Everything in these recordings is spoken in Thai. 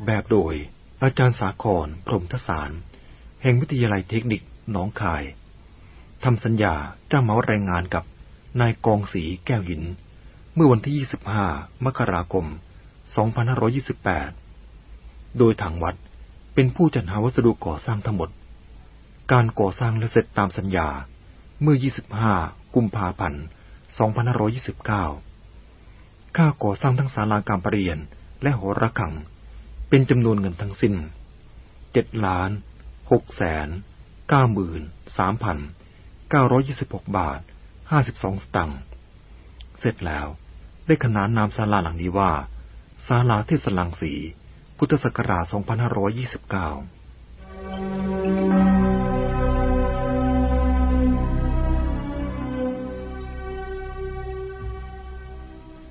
อกแบบโดย อาจารย์สาครพรมทสาร แห่งวิทยาลัยเทคนิคหนองคายทำสัญญาจ้างเหมาแรงงานกับนายกองศรีแก้วหิน เมื่อวันที่ 25 มกราคม 2528 โดยทางวัดเป็นผู้จัดหาวัสดุก่อสร้างทั้งหมด การก่อสร้างและเสร็จตามสัญญาเมื่อ 25 กุมภาพันธ์ 2529 ค่าก่อสร้างทั้งศาลาการประเรียนและหอระฆัง เป็นจำนวนเงินทั้งสิ้น7ล้าน6แสน9หมื่น3พัน926บาท52สตังค์เสร็จแล้วได้ขนานนามศาลาหลังนี้ว่าศาลาเทศลังสี พุทธศักราช2529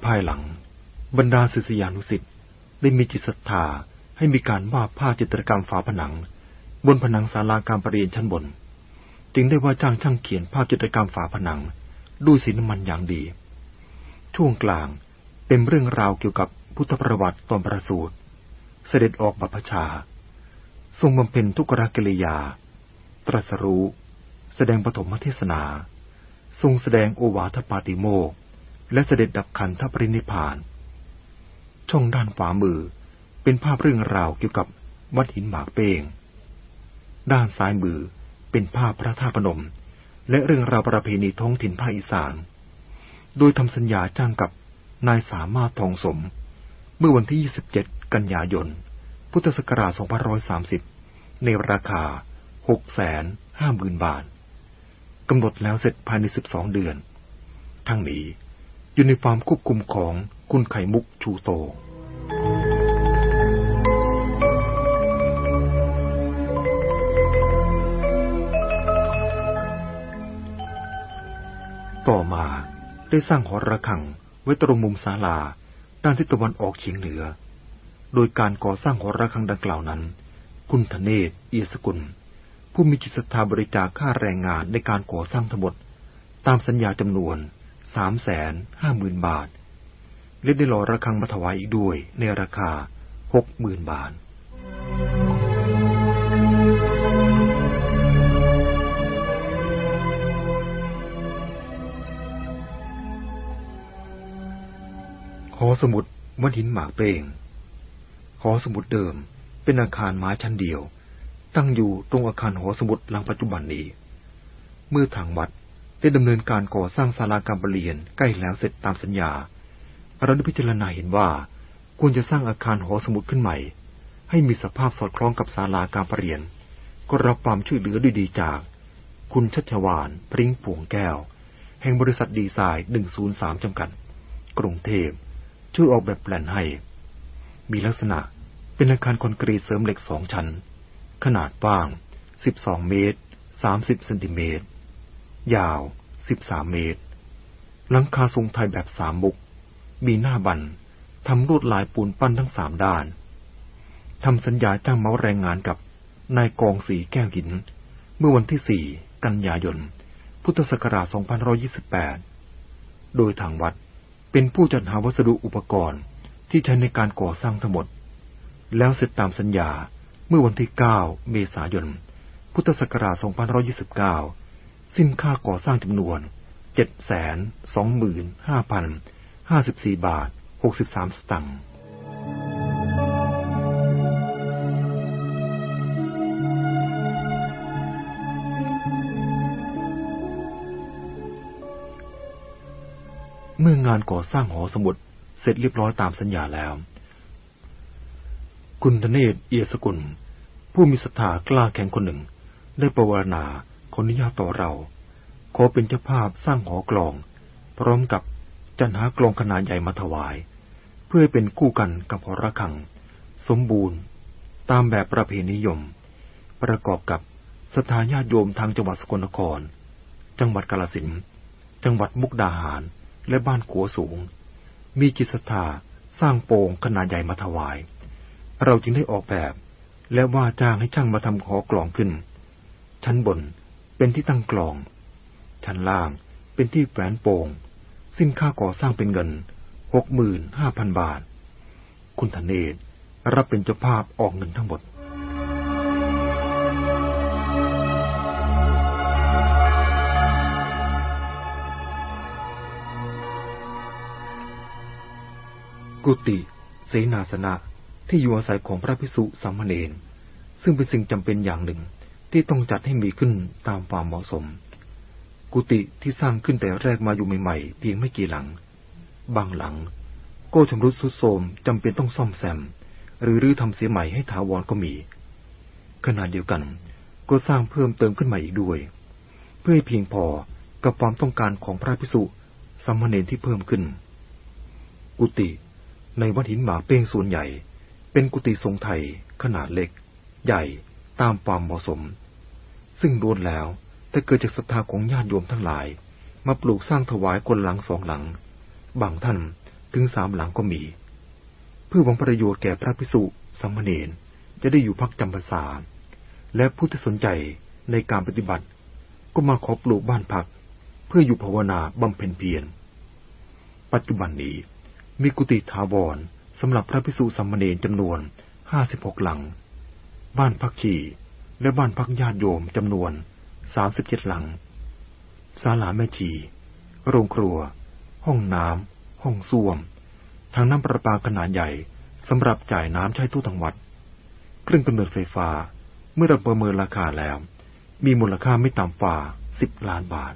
ภายหลัง บรรดาศิษยานุสิ์ ได้มีจิตศรัทธาให้มีการวาดภาพจิตรกรรมฝาผนัง บนผนังศาลาการประเรียนชั้นบน จึงได้ว่าจ้างช่างเขียนภาพจิตรกรรมฝาผนังด้วยสีน้ำมันอย่างดี ช่วงกลางเป็นเรื่องราวเกี่ยวกับพุทธประวัติตอนประสูติเสด็จออกบัพชา ทรงบำเพ็ญทุกรกิริยา ตรัสรู้ แสดงปฐมเทศนา ทรงแสดงโอวาทปาติโมกและเสด็จดับขันธปรินิพาน ช่องด้านขวามือ เป็นภาพเรื่องราวเกี่ยวกับวัดหินหมากเป้ง ด้านซ้ายมือเป็นภาพพระธาตุพนม และเรื่องราวประเพณีท้องถิ่นภาคอีสาน โดยทำสัญญาจ้างกับนายสามารถทองสม เมื่อวันที่ 27 กันยายน พุทธศักราช 2530 ในราคา 650,000 บาท กำหนดแล้วเสร็จภายใน 12 เดือน ทั้งนี้ อยู่ในความควบคุมของคุณไข่มุกชูโต ต่อมาได้สร้างหอระฆังไว้ตรงมุมศาลาด้านทิศตะวันออกเฉียงเหนือ โดยการก่อสร้างหอระฆังดังกล่าวนั้น คุณธเนศเอียสกุล ผู้มีจิตศรัทธาบริจาคค่าแรงงานในการก่อสร้างทั้งหมด ตามสัญญาจำนวน สามแสนห้าหมื่นบาท และได้หล่อระฆังมาถวายอีกด้วยในราคาหกหมื่นบาท หอสมุดวัดหินหมากเปงหอสมุดเดิมเป็นอาคารไม้ชั้นเดียว ตั้งอยู่ตรงอาคารหอสมุดหลังปัจจุบันนี้ เมื่อทางวัด ได้ดำเนินการก่อสร้างศาลาการประเรียนใกล้แล้วเสร็จตามสัญญา เราได้พิจารณาเห็นว่า ควรจะสร้างอาคารหอสมุดขึ้นใหม่ ให้มีสภาพสอดคล้องกับศาลาการประเรียน ก็รับความช่วยเหลือด้วยดีจาก คุณชัชวานพริ้งผงแก้ว แห่งบริษัทดีไซน์ 103 จำกัด กรุงเทพ ช่วยออกแบบแปลนให้ มีลักษณะเป็นอาคารคอนกรีตเสริมเหล็กสองชั้น ขนาดกว้าง 12 เมตร 30 เซนติเมตร ยาว13เมตร หลังคาทรงไทยแบบสามมุก มีหน้าบันทำรวดลายปูนปั้นทั้งสามด้านทำสัญญาจ้างเมาแรงงานกับนายกองสีแก้วหิน เมื่อวันที่4กันยายน พุทธศักราช 2528 โดยทางวัดเป็นผู้จัดหาวัสดุอุปกรณ์ที่ใช้ในการก่อสร้างทั้งหมด แล้วเสร็จตามสัญญาเมื่อวันที่ 9 เมษายน พุทธศักราช 2529 สิ้นค่าก่อสร้างจำนวน 725,054 บาท 63 สตังค์เมื่องานก่อสร้างหอสมุดเสร็จเรียบร้อยตามสัญญาแล้ว คุณธเนศเอียสกุล ผู้มีศรัทธากล้าแข็งคนหนึ่ง ได้ประวรณา ขออนุญาตต่อเรา ขอเป็นเจ้าภาพสร้างหอกลอง พร้อมกับจัดหากลองขนาดใหญ่มาถวาย เพื่อเป็นคู่กันกับหอระฆัง สมบูรณ์ ตามแบบประเพณีนิยม ประกอบกับสถานญาติโยมทางจังหวัดสกลนคร จังหวัดกาลสินจังหวัดมุกดาหารและบ้านขัวสูง มีจิตศรัทธาสร้างโป่งขนาดใหญ่มาถวาย เราจึงได้ออกแบบ และว่าจ้างให้ช่างมาทำขอกลองขึ้น ชั้นบน เป็นที่ตั้งกลอง ชั้นล่างเป็นที่แฝนโป่ง สิ้นค่าก่อสร้างเป็นเงินหกหมื่นห้าพันบาท คุณธเนศรับเป็นเจ้าภาพออกเงินทั้งหมดกุฏิเสนาสนะที่อยู่อาศัยของพระพิสุสามเณรซึ่งเป็นสิ่งจำเป็นอย่างหนึ่ง ที่ต้องจัดให้มีขึ้นตามความเหมาะสม กุฏิที่สร้างขึ้นแต่แรกมาอยู่ใหม่ๆเพียงไม่กี่หลัง บางหลัง ก็ชำรุดทรุดโทรมจำเป็นต้องซ่อมแซม หรือรื้อทำเสียใหม่ให้ถาวรก็มี ขณะเดียวกัน ก็สร้างเพิ่มเติมขึ้นมาอีกด้วย เพื่อให้เพียงพอกับความต้องการของพระพิสุสามเณรที่เพิ่มขึ้น กุฏิในวัดหินหมาเป้งส่วนใหญ่ เป็นกุฏิทรงไทย ขนาดเล็ก ใหญ่ ตามความเหมาะสม ซึ่งรวนแล้วแต่เกิดจากศรัทธาของญาติโยมทั้งหลาย มาปลูกสร้างถวายคนหลังสองหลัง บางท่านถึงสามหลังก็มี เพื่อหวังประโยชน์แก่พระพิสุสัมมเนนจะได้อยู่พักจำพรรษาและผู้ที่สนใจในการปฏิบัติ ก็มาขอปลูกบ้านพัก เพื่ออยู่ภาวนาบำเพ็ญเพียร ปัจจุบันนี้มีกุฏิถาวรสำหรับพระพิสุสัมมเนนจำนวนห้าสิบหกหลัง บ้านพักขี่ และบ้านพักญาติโยมจำนวนสามสิบเจ็ดหลัง ศาลาแม่ชี โรงครัว ห้องน้ำ ห้องส้วม ทางน้ำประปาขนาดใหญ่สำหรับจ่ายน้ำใช้ตู้ทั้งวัด เครื่องกำเนิดไฟฟ้า เมื่อเราประเมินราคาแล้ว มีมูลค่าไม่ต่ำกว่าสิบล้านบาท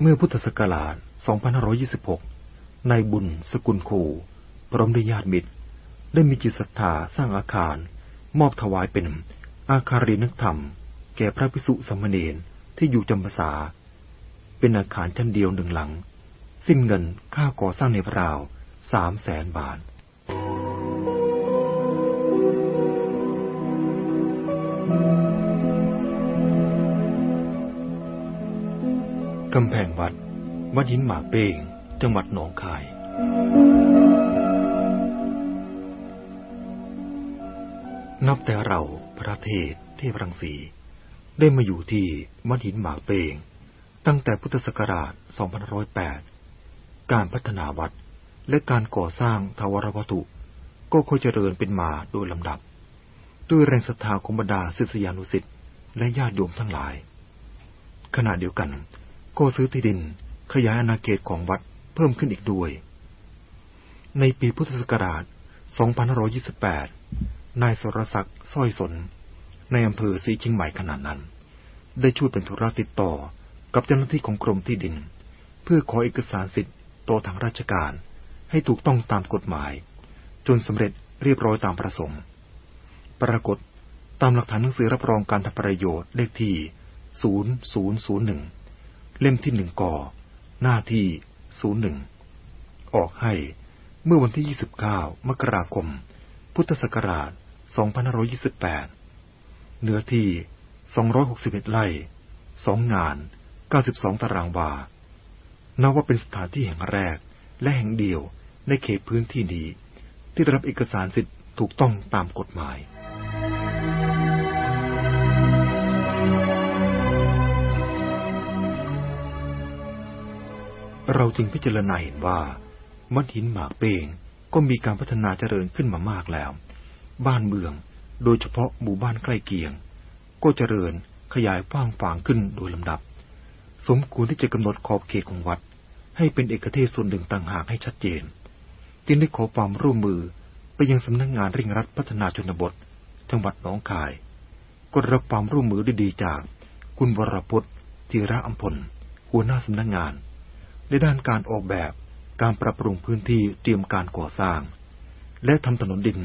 เมื่อพุทธศักราช 2526 นายบุญสกุลคูพร้อมด้วยญาติมิตร ได้มีจิตศรัทธาสร้างอาคาร มอบถวายเป็น อาคารีนักธรรม แก่พระภิกษุสมณเณรที่อยู่จำพรรษา เป็นอาคารชั้นเดียวหนึ่งหลัง สิ้นเงินค่าก่อสร้างในราวสามแสนบาท กำแพงวัด วัดหินหมากเป้ง จังหวัดหนองคาย นับแต่เราพระเทศเทพรังสี ได้มาอยู่ที่วัดหินหมากเป้ง ตั้งแต่พุทธศักราช 2508 การพัฒนาวัดและการก่อสร้างทาวรวัตถุ ก็ค่อยเจริญเป็นมาโดยลำดับ ด้วยแรงศรัทธาของบรรดาศิษยานุสิ์และญาติโยมทั้งหลาย ขณะเดียวกัน ก็ซื้อที่ดินขยายอาณาเขตของวัดเพิ่มขึ้นอีกด้วย ในปีพุทธศักราช 2528 นายสรศักดิ์สร้อยสน ในอำเภอสีชิงใหม่ขนาดนั้น ได้ช่วยเป็นธุระติดต่อกับเจ้าหน้าที่ของกรมที่ดิน เพื่อขอเอกสารสิทธิ์ต่อทางราชการให้ถูกต้องตามกฎหมาย จนสำเร็จเรียบร้อยตามประสงค์ ปรากฏตามหลักฐานหนังสือรับรองการทำประโยชน์เลขที่ 0001 เล่มที่หนึ่งก่อ หน้าที่ศูนย์หนึ่งออกให้เมื่อวันที่ 29 มกราคม พุทธศักราช 2528 เนื้อที่ 261 ไร่ 2 งาน 92 ตารางวา นับว่าเป็นสถานที่แห่งแรกและแห่งเดียวในเขตพื้นที่นี้ ที่ได้รับเอกสารสิทธิ์ถูกต้องตามกฎหมาย เราจึงพิจารณาเห็นว่า มัดหินหมากเป้งก็มีการพัฒนาเจริญขึ้นมามากแล้ว บ้านเมืองโดยเฉพาะหมู่บ้านใกล้เคียง ก็เจริญขยายกว้างฝางขึ้นโดยลำดับ สมควรที่จะกำหนดขอบเขตของวัด ให้เป็นเอกเทศส่วนหนึ่งต่างหากให้ชัดเจน จึงได้ขอความร่วมมือไปยังสำนักงงานริ่งรัฐพัฒนาชนบท จังหวัดหนองคายก็รับความร่วมมือดีๆจาก คุณวรพจน์ธีระอัมพลหัวหน้าสำนักงงาน ในด้านการออกแบบ การปรับปรุงพื้นที่เตรียมการก่อสร้าง และทำถนนดิน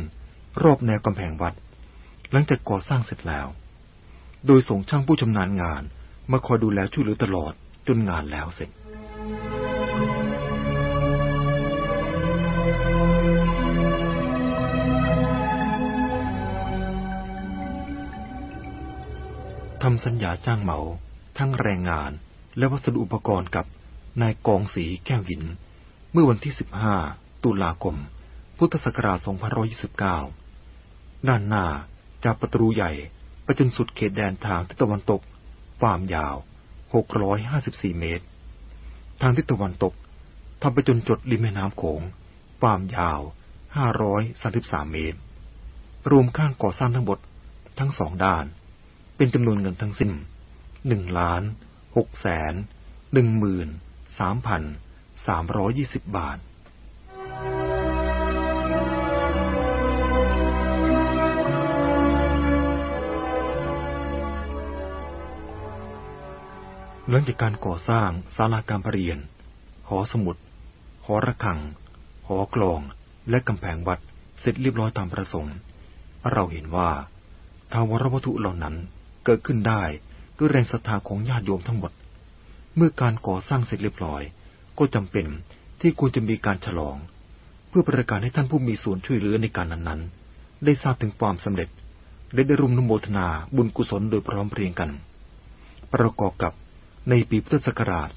รอบแนวกำแพงวัด หลังจากก่อสร้างเสร็จแล้ว โดยส่งช่างผู้ชำนาญงานมาคอยดูแลช่วยเหลือตลอดจนงานแล้วเสร็จทำสัญญาจ้างเหมา ทั้งแรงงานและวัสดุอุปกรณ์กับ นายกองสีแก้วหิน เมื่อวันที่ 15 ตุลาคม พุทธศักราช2529 ด้านหน้าจากประตูใหญ่ไปจนสุดเขตแดนทางทิศตะวันตก ความยาว 654 เมตร ทางทิศตะวันตกทำไปจนจดริมแม่น้ำโขง ความยาว 533 เมตร รวมข้างก่อสร้างทั้งหมดทั้งสองด้าน เป็นจำนวนเงินทั้งสิ้นหนึ่งล้านหกแสนหนึ่งหมื่น สามพันสามร้อยยี่สิบบาท หลังจากการก่อสร้างศาลาการประเรียน หอสมุด หอระฆัง หอกลอง และกำแพงวัดเสร็จเรียบร้อยตามประสงค์ เราเห็นว่าทาวรวัตถุเหล่านั้นเกิดขึ้นได้ด้วยแรงศรัทธาของญาติโยมทั้งหมด เมื่อการก่อสร้างเสร็จเรียบร้อย ก็จำเป็นที่ควรจะมีการฉลอง เพื่อประกาศให้ท่านผู้มีส่วนช่วยเหลือในการนั้นๆ ได้ทราบถึงความสำเร็จและได้ร่วมนุโมทนาบุญกุศลโดยพร้อมเพรียงกัน ประกอบกับในปีพุทธศักราช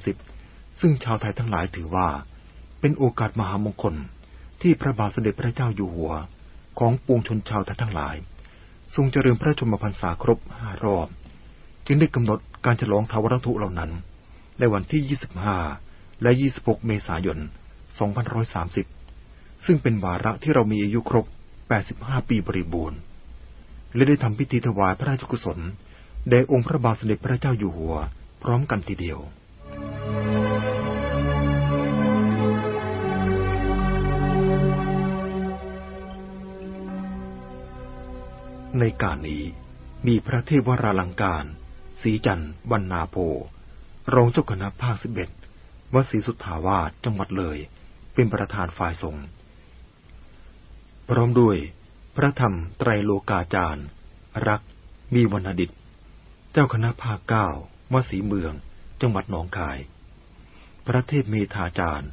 2530 ซึ่งชาวไทยทั้งหลายถือว่า เป็นโอกาสมหามงคลที่พระบาทสมเด็จพระเจ้าอยู่หัว ของปวงชนชาวไทยทั้งหลาย ทรงเจริญพระชนมพรรษาครบห้ารอบ จึงได้กำหนด การฉลองทาวรทุเหล่านั้น ในวันที่ 25 และ 26 เมษายน 2530 ซึ่งเป็นวาระที่เรามีอายุครบ 85 ปีบริบูรณ์ และได้ทำพิธีถวายพระราชกุศลแด่องค์พระบาทสมเด็จพระเจ้าอยู่หัว พร้อมกันทีเดียวในการนี้มีพระเทพวราลังการ สีจันทร์บรรณาโพ รองเจ้าคณะภาคสิบเอ็ดวัดศรีสุทธาวาสจังหวัดเลย เป็นประธานฝ่ายสงฆ์พร้อมด้วยพระธรรมไตรโลกาจารย์ รัก มีวรรณดิต เจ้าคณะภาคเก้าวัดศรีเมือง จังหวัดหนองคาย พระเทพเมธาจารย์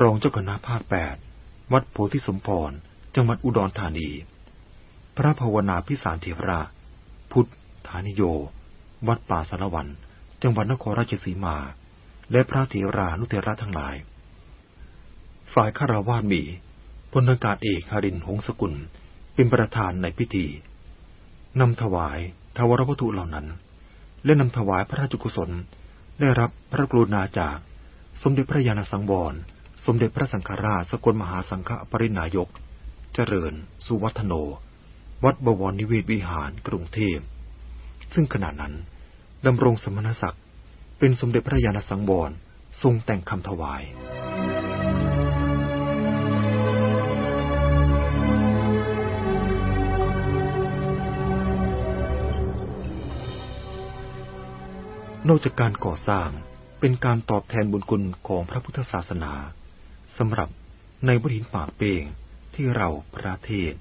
รองเจ้าคณะภาคแปดวัดโพธิสมพร จังหวัดอุดรธานี พระภาวนาพิสารเทวรา พุทธานิโย วัดป่าสารวัน จังหวัดนครราชสีมา และพระเถรานุเถระทั้งหลาย ฝ่ายฆราวาสมีพลอากาศเอกหรินหงสกุลเป็นประธานในพิธีนำถวายทวรวัตถุเหล่านั้น และนำถวายพระราชกุศล ได้รับพระกรุณาจาก สมเด็จพระยาณสังวร สมเด็จพระสังฆราชสกลมหาสังฆปรินายก เจริญ สุวัฒโน วัดบวรนิเวศวิหารกรุงเทพ ซึ่งขณะนั้นดำรงสมณศักดิ์เป็นสมเด็จพระยาณสังวรทรงแต่งคำถวาย นอกจากการก่อสร้างเป็นการตอบแทนบุญคุณของพระพุทธศาสนาสำหรับในบริหินปากเปงที่เราประเทศ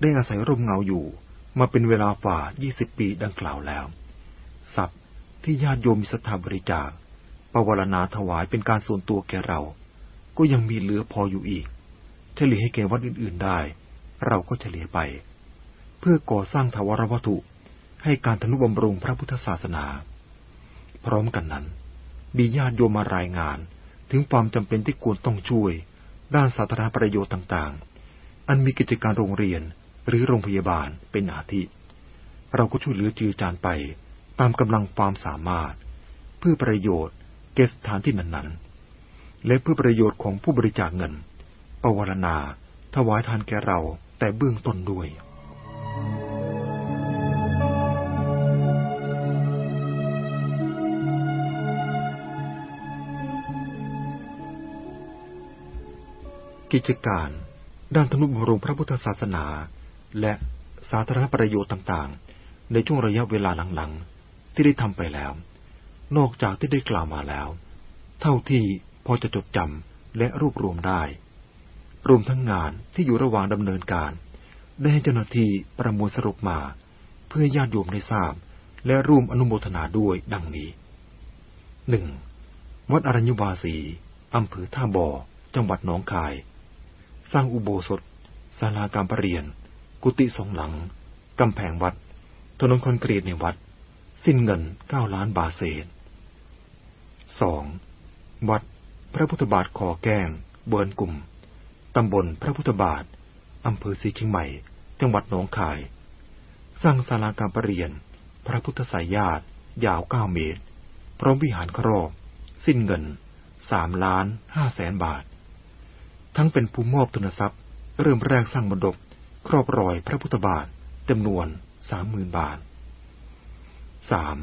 ได้อาศัยร่มเงาอยู่ มาเป็นเวลาฝ่า 20 ปีดังกล่าวแล้ว ทรัพย์ที่ญาติโยมมีศรัทธาบริจาคปวารณาถวายเป็นการส่วนตัวแก่เรา ก็ยังมีเหลือพออยู่อีก เฉลี่ยให้แก่วัดอื่นๆได้ เราก็เฉลี่ยไป เพื่อก่อสร้างถาวรวัตถุให้การทนุบำรุงพระพุทธศาสนา พร้อมกันนั้นมีญาติโยมมารายงานถึงความจำเป็นที่ควรต้องช่วย ด้านสาธารณประโยชน์ต่างๆ อันมีกิจการโรงเรียน หรือโรงพยาบาลเป็นอาทิ เราก็ช่วยเหลือจือจานไป ตามกำลังความสามารถ เพื่อประโยชน์แก่สถานที่นั้นๆ และเพื่อประโยชน์ของผู้บริจาคเงินปวารณา ถวายทานแก่เราแต่เบื้องต้นด้วยกิจการ ด้านธนุบำรุงพระพุทธศาสนา และสาธารณประโยชน์ต่างๆ ในช่วงระยะเวลาหลังๆ ที่ได้ทำไปแล้ว นอกจากที่ได้กล่าวมาแล้ว เท่าที่พอจะจดจำและรวบรวมได้ รวมทั้งงานที่อยู่ระหว่างดำเนินการ ได้ให้เจ้าหน้าที่ประมวลสรุปมา เพื่อญาติโยมได้ทราบ และร่วมอนุโมทนาด้วยดังนี้หนึ่งวัดอรัญญวาสีอำเภอท่าบ่อ จังหวัดหนองคาย สร้างอุโบสถศาลาการประเรียน กุฏิสองหลัง กำแพงวัด ถนนคอนกรีตในวัด สิ้นเงินเก้าล้านบาทเศษสองวัดพระพุทธบาทขอแก้ง เบิร์นกลุ่ม ตำบลพระพุทธบาท อำเภอศรีเชียงใหม่ จังหวัดหนองคาย สร้างศาลาการประเรียน พระพุทธสายญาติ ยาวเก้าเมตร พร้อมวิหารครอบสิ้นเงินสามล้านห้าแสนบาท ทั้งเป็นผู้มอบทุนทรัพย์ เริ่มแรกสร้างมดก ครอบรอยพระพุทธบาทจำนวนสามหมื่นบาทสาม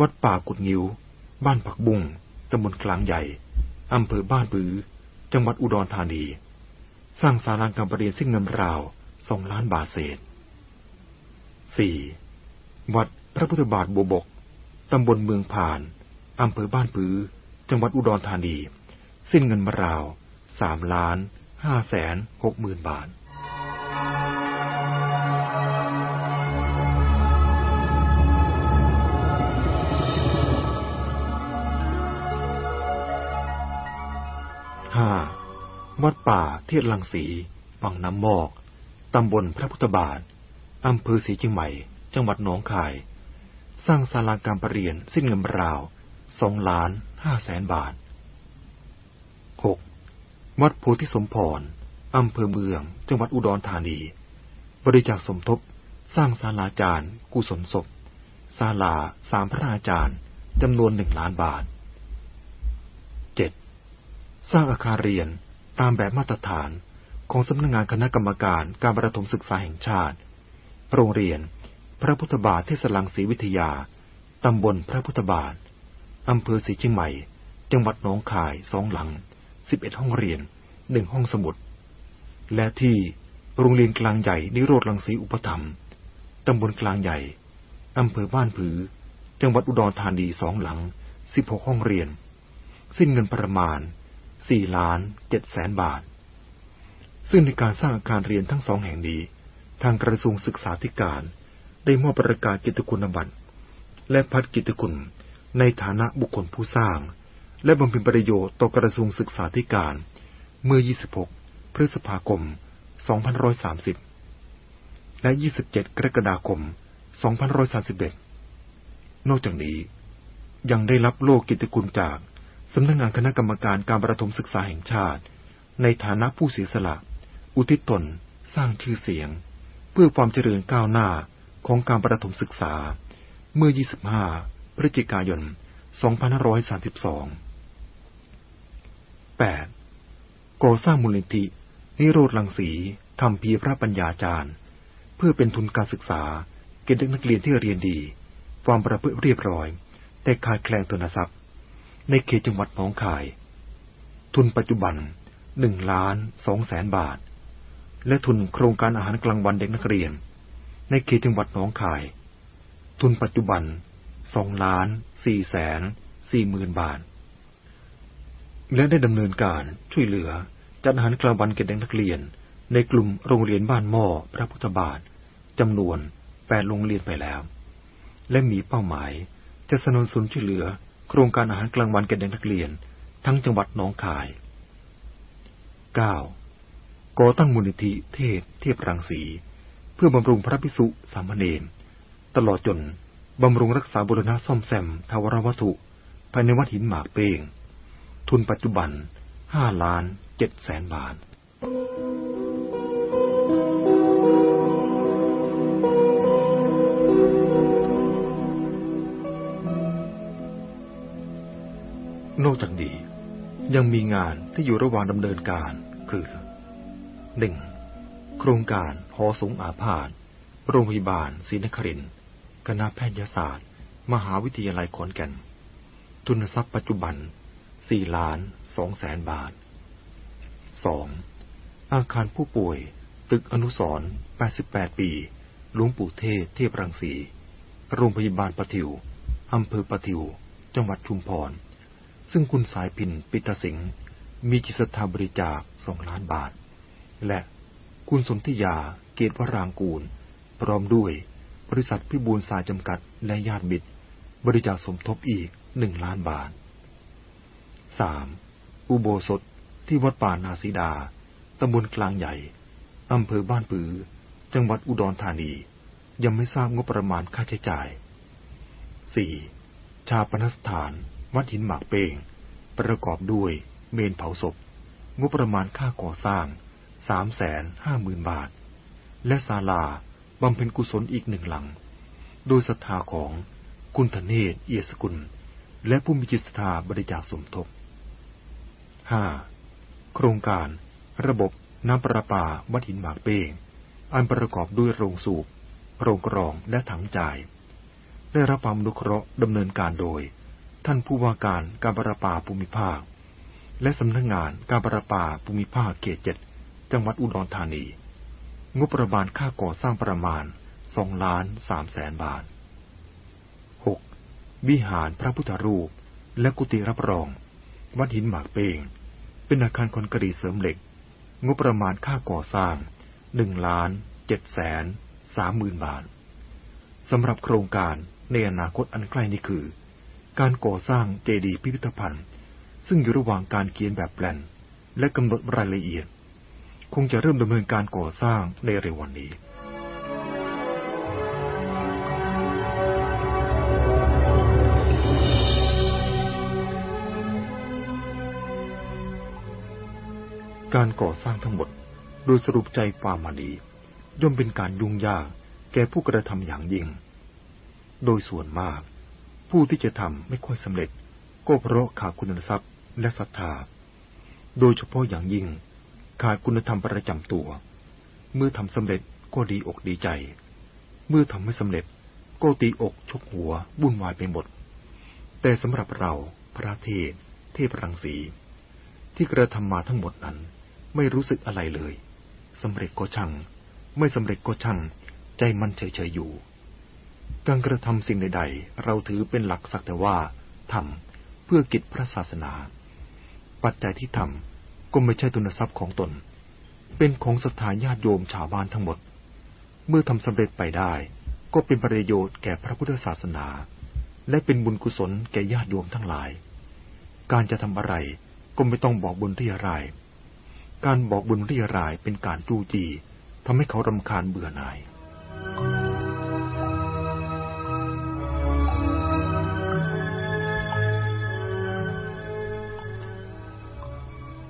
วัดป่ากุดงิ้ว บ้านผักบุ้งตำบลกลางใหญ่อำเภอบ้านปือ จังหวัดอุดรธานี สร้างศาลาการประเรียนซึ่งเงินราวสองล้านบาทเศษสี่วัดพระพุทธบาทบัวบก ตำบลเมืองผ่านอำเภอบ้านปือ จังหวัดอุดรธานี สิ้นเงินมาราวสามล้านห้าแสนหกหมื่นบาท ห้าวัดป่าเทียลังสีปังน้ำมอก ตำบลพระพุทธบาท อำเภอศรีเชียงใหม่ จังหวัดหนองคาย สร้างศาลาการประเรียนสิ้นเงินราวสองล้านห้าแสนบาทหกวัดโพธิสมพร อำเภอเมือง จังหวัดอุดรธานี บริจาคสมทบ สร้างศาลาจารย์ กุศลศพศาลาสามพระอาจารย์จำนวนหนึ่งล้านบาท สร้างอาคารเรียนตามแบบมาตรฐานของสำนักงงานคณะกรรมการการประถมศึกษาแห่งชาติ โรงเรียน พระพุทธบาทเทศลังศรีวิทยา ตำบลพระพุทธบาท อำเภอศรีเชียงใหม่ จังหวัดหนองคายสองหลัง สิบเอ็ดห้องเรียน หนึ่งห้องสมุด และที่โรงเรียนกลางใหญ่นิโรธลังสีอุปถัมตำบลกลางใหญ่ อำเภอบ้านผือ จังหวัดอุดรธานีสองหลัง สิบหกห้องเรียน สิ้นเงินประมาณ สี่ล้านเจ็ดแสนบาท ซึ่งในการสร้างอาคารเรียนทั้งสองแห่งนี้ ทางกระทรวงศึกษาธิการได้มอบประกาศกิตคุณบัตรและพัดกิตคุณในฐานะบุคคลผู้สร้าง และบำเพ็ญประโยชน์ต่อกระทรวงศึกษาธิการ เมื่อ 26 พฤษภาคม 2530 และ 27 กรกฎาคม 2531 นอกจากนี้ยังได้รับโลกกิตติคุณจาก สำนักงงานคณะกรรมการการประถมศึกษาแห่งชาติ ในฐานะผู้เสียสละ อุทิศตน สร้างชื่อเสียง เพื่อความเจริญก้าวหน้าของการประถมศึกษา เมื่อ 25 พฤศจิกายน 2532 8. ก่อสร้างมูลนิธิ นิโรธลังสีทำพีพระปัญญาจารย์ เพื่อเป็นทุนการศึกษาเกณฑ์นักเรียนที่เรียนดี ความประพฤติเรียบร้อย แต่ขาดแคลนทุนทรัพย์ ในเขตจังหวัดหนองคาย ทุนปัจจุบันหนึ่งล้านสองแสนบาท และทุนโครงการอาหารกลางวันเด็กนักเรียน ในเขตจังหวัดหนองคาย ทุนปัจจุบันสองล้านสี่แสนสี่หมื่นบาท และได้ดำเนินการช่วยเหลือจัดอาหารกลางวันแก่เด็กนักเรียน ในกลุ่มโรงเรียนบ้านหม้อพระพุทธบาทจำนวนแปดโรงเรียนไปแล้ว และมีเป้าหมายจะสนับสนุนช่วยเหลือ โครงการอาหารกลางวันแก่เด็กนักเรียน ทั้งจังหวัดหนองคาย 9. ก่อตั้งมูลนิธิเทศเทียบรังสี เพื่อบำรุงพระภิกษุสามเณรตลอดจนบำรุงรักษาบุรณะซ่อมแซมทาวรวัตถุภายในวัดหินหมากเป้ง ทุนปัจจุบันห้าล้านเจ็ดแสนบาท นอกจากนี้ ยังมีงานที่อยู่ระหว่างดำเนินการ คือหนึ่งโครงการหอสงอาพาธโรงพยาบาลศรีนครินคณะแพทยศาสตร์ มหาวิทยาลัยขอนแก่น ทุนทรัพย์ปัจจุบันสี่ล้านสองแสนบาทสองอาคารผู้ป่วย ตึกอนุสร88 ปีหลวงปู่เทศเทพรังสี โรงพยาบาลปะทิว อำเภอปะทิว จังหวัดชุมพร ซึ่งคุณสายพินปิตสิงห์มีจิตศรัทธาบริจาคสองล้านบาท และคุณสนธิยาเกตวรางกูล พร้อมด้วยบริษัทพิบูลสายจำกัดและญาติมิตร บริจาคสมทบอีกหนึ่งล้านบาท 3. อุโบสถที่วัดป่านาสีดา ตำบลกลางใหญ่ อำเภอบ้านปือ จังหวัดอุดรธานี ยังไม่ทราบงบประมาณค่าใช้จ่าย 4. ชาปนสถาน วัดหินหมากเป้งประกอบด้วยเมนเผาศพ งบประมาณค่าก่อสร้างสามแสนห้าหมื่นบาท และศาลาบำเพ็ญกุศลอีกหนึ่งหลัง โดยศรัทธาของคุณธเนศเอียสกุล และผู้มีจิตศรัทธาบริจาคสมทบ 5. โครงการระบบน้ำประปาวัดหินหมากเป้ง อันประกอบด้วยโรงสูบ โรงกรองและถังจ่าย ได้รับความนุเคราะห์ดำเนินการโดย ท่านผู้ว่าการการประปาภูมิภาค และสำนักงงานการประปาภูมิภาคเขตเจ็ดจังหวัดอุดรธานี งบประมาณค่าก่อสร้างประมาณสองล้านสามแสนบาท 6. วิหารพระพุทธรูป และกุฏิรับรอง วัดหินหมากเป้งเป็นอาคารคอนกรีตเสริมเหล็ก งบประมาณค่าก่อสร้างหนึ่งล้านเจ็ดแสนสามหมื่นบาทสำหรับโครงการในอนาคตอันใกล้นี้คือ การก่อสร้างเจดีย์พิพิธภัณฑ์ ซึ่งอยู่ระหว่างการเขียนแบบแปลน และกำหนดรายละเอียด คงจะเริ่มดำเนินการก่อสร้างในเร็ววันนี้การก่อสร้างทั้งหมด โดยสรุปใจความมานี้ย่อมเป็นการยุ่งยากแก่ผู้กระทำอย่างยิ่ง โดยส่วนมาก ผู้ที่จะทำไม่ค่อยสำเร็จ ก็เพราะขาดคุณทรัพย์และศรัทธา โดยเฉพาะอย่างยิ่ง ขาดคุณธรรมประจำตัว เมื่อทำสำเร็จก็ดีอกดีใจ เมื่อทำไม่สำเร็จก็ตีอกชกหัวบุ่นวายไปหมด แต่สำหรับเราพระเทพเทพรังสี ที่กระทำมาทั้งหมดนั้นไม่รู้สึกอะไรเลยสำเร็จก็ช่าง ไม่สำเร็จก็ช่าง ใจมันเฉยๆอยู่ การกระทำสิ่งใดๆ เราถือเป็นหลักสักแต่ว่าทำเพื่อกิจพระศาสนา ปัจจัยที่ทำก็ไม่ใช่ทุนทรัพย์ของตน เป็นของศรัทธาญาติโยมชาวบ้านทั้งหมด เมื่อทำสำเร็จไปได้ ก็เป็นประโยชน์แก่พระพุทธศาสนา และเป็นบุญกุศลแก่ญาติโยมทั้งหลาย การจะทำอะไรก็ไม่ต้องบอกบุญเรียราย การบอกบุญเรียรายเป็นการจู้จีทำให้เขารำคาญเบื่อหน่าย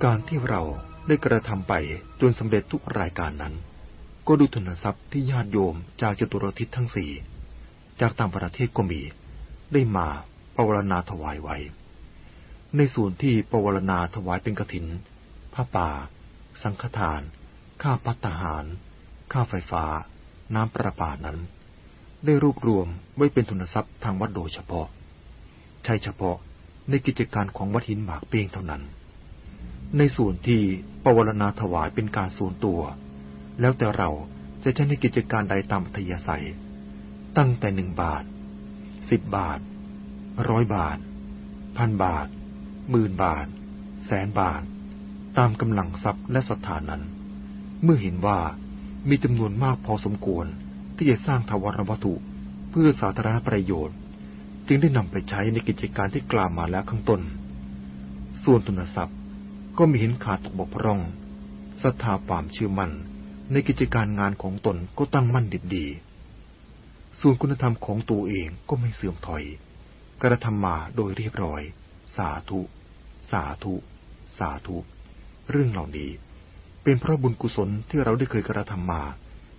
การที่เราได้กระทำไปจนสำเร็จทุกรายการนั้น ก็ดูทุนทรัพย์ที่ญาติโยมจากจตุรทิศทั้งสี่จากต่างประเทศก็มี ได้มาปวารณาถวายไว้ ในส่วนที่ปวารณาถวายเป็นกถินผ้าป่า สังฆทานข้าพัตหาร ค่าไฟฟ้า น้ำประปานั้น ได้รวบรวมไว้เป็นทุนทรัพย์ทางวัดโดยเฉพาะ ใช้เฉพาะในกิจการของวัดหินหมากเป้งเท่านั้น ในส่วนที่ปวารณาถวายเป็นการส่วนตัว แล้วแต่เราจะใช้ในกิจการใดตามทยาศัย ตั้งแต่หนึ่งบาทสิบบาทร้อยบาท พันบาทหมื่นบาท แสนบาท ตามกำลังทรัพย์และสถานนั้น เมื่อเห็นว่ามีจำนวนมากพอสมควรที่จะสร้างทวารวัตถุเพื่อสาธารณประโยชน์ จึงได้นำไปใช้ในกิจการที่กล่าวมาแล้วข้างต้น ส่วนทุนทรัพย์ ก็มีเห็นขาดตกบกพร่องศรัทธาความเชื่อมั่นในกิจการงานของตนก็ตั้งมั่นดิบดี ส่วนคุณธรรมของตัวเองก็ไม่เสื่อมถอย กระทำมาโดยเรียบร้อย สาธุ สาธุ สาธุ เรื่องเหล่านี้ เป็นเพราะบุญกุศลที่เราได้เคยกระทำมา